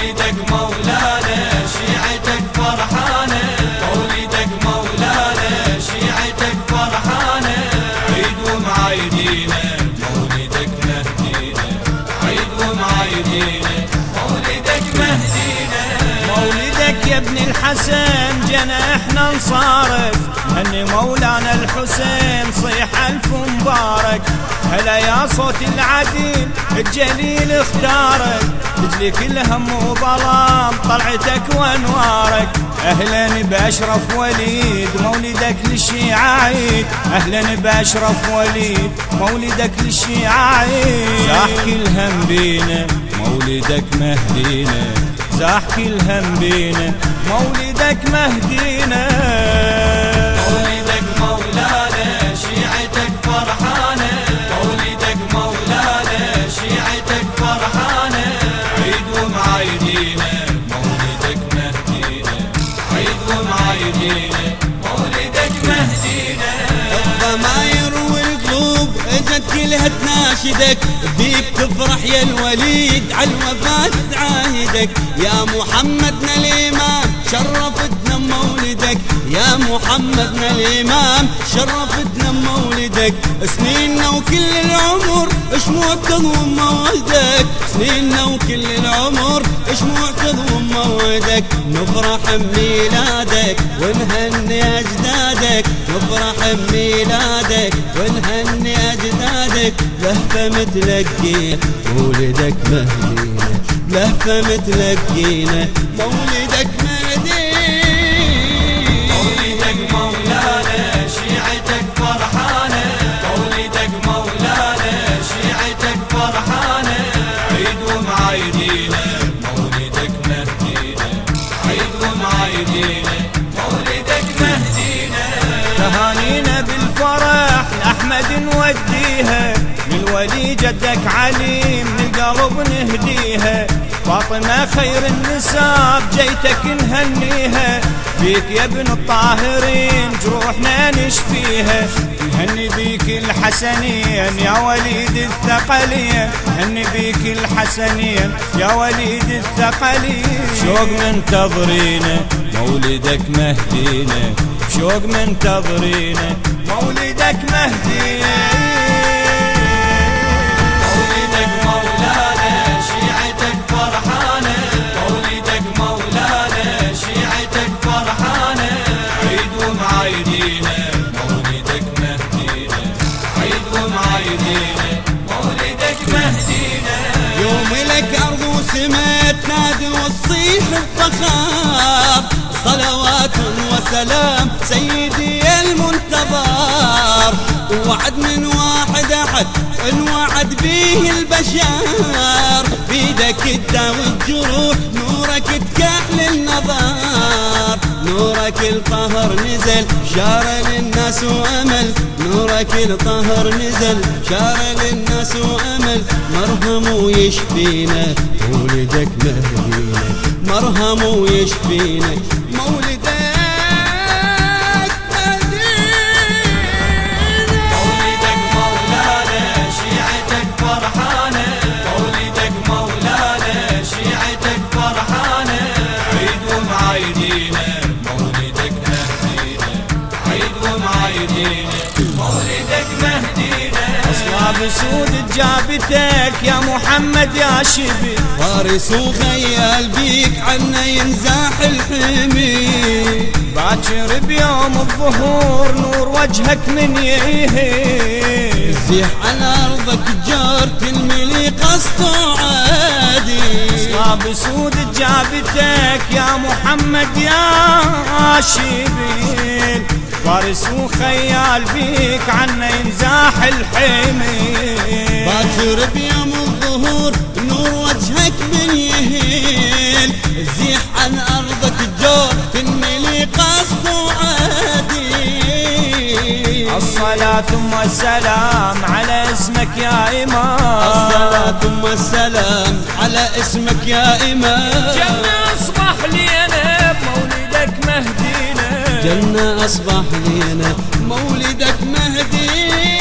مولدك مولانا شيعتك فرحانة. مولدك مولانا شيعتك فرحانة. عيد ومعايدينك مولدك مهدينا عيد ومعايدينك ابن الحسن جنا إحنا نصارك هني مولانا الحسين صيح ألف مبارك. هلا يا صوت العديل الجليل اختارك. تجلي كل هم وظلام طلعتك وأنوارك. أهلا بأشرف وليد مولدك للشيعة عيد. أهلا بأشرف وليد مولدك للشيعة عيد. زاح كل هم بينا مولدك مهدينا. زاح كل هم بينا مولدك مهدينا مولدك مولانا شيعتك فرحانة. مولدك مولانا شيعتك فرحانة. عيد ومعايدينا مولدك مهدينا عيد ومعايدينا مولدك مهدينا الضماير والقلوب اجت كلها تناشدك بيك تفرح يا الوليد على الوفاة تعاهدك. يا محمدنا الإمام شرفتنا مولدك يا محمدنا الإمام شرفتنا مولدك سنيننا وكل العمر شموع تضم مولدك سنيننا وكل العمر شموع تضم مولدك نفرح بميلادك ونهني أجدادك. نفرح بميلادك ونهني أجدادك. لهفة متلقينا مولدك مهدينا. لهفة متلقينا مولدك للولي جدك علي من القلب نهديها. فاطمة خير النساب جيتك نهنيها. بيك يا ابن الطاهرين جروحنا نشفيها. نهني بيك الحسنين يا وليد الثقلين. هني بيك الحسنين يا وليد الثقلين. شوق منتظرينا مولدك مهدينا. شوق منتظرينا مولدك مهدينا. وسلام سيدي المنتظر. وعد من واحد أحد انوعد به البشر. بيدك تداوي الجروح نورك تكحل النظر نورك الطهر نزل شار للناس وأمل. نورك الطهر نزل شار للناس وأمل. مرهم ويشفينا مولدك مهدينا مرهم ويشفينا مولدك اصلاب سود جابتك يا محمد يا شبي. فارس وخيال بيك عنا ينزاح الحمي. باكر بيوم الظهور نور وجهك من يهي. زيح على أرضك جار تنملي قصد عادي. اصلاب سود جابتك يا محمد يا شبيل فارس وخيال بيك عنا ينزاح الحمي باكر بيوم الظهور نور وجهك من يهيل زيح عن أرضك جار تنملي قصد عادي الصلاة ثم السلام على اسمك يا إمام. الصلاة ثم السلام على اسمك يا إمام. جنة أصبح لينا مهدينا جنة أصبح لينا مولدك مهدينا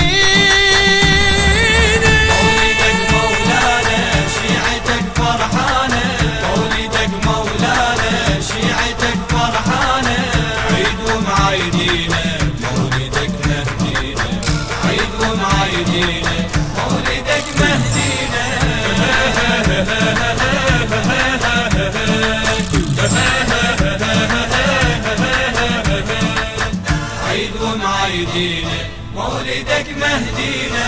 مهدينا.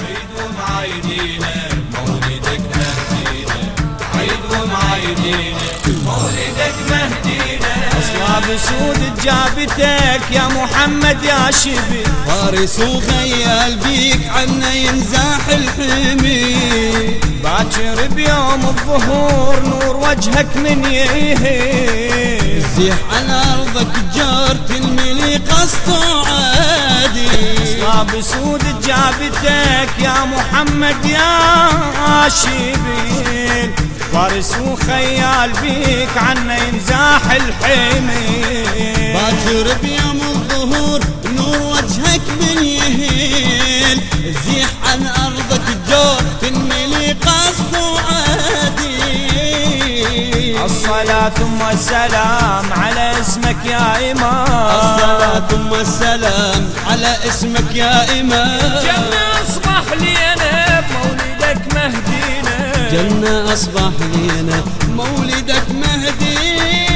عيد ومعايدينا مولدك مهدينا. عيد ومعايدينا مولدك مهدينا. سود جابتك يا محمد يا شبي. فارس وخيال بيك عنا ينزاح الحمي. باكر بيوم الظهور نور وجهك من يهي. زيح على جارت الملي قصد عادي اصلاب سود جابتك يا محمد يا شبي فارس وخيال بيك عنا ينزاح الحمي باكر بيوم الظهور نور وجهك من يهيل زيح عن الصلاة ثم السلام على اسمك يا إمام. الصلاة ثم السلام على اسمك يا إمام. جنة أصبح لي أنا بمولدك مهدينا. جنة أصبح لينا مولدك مهدي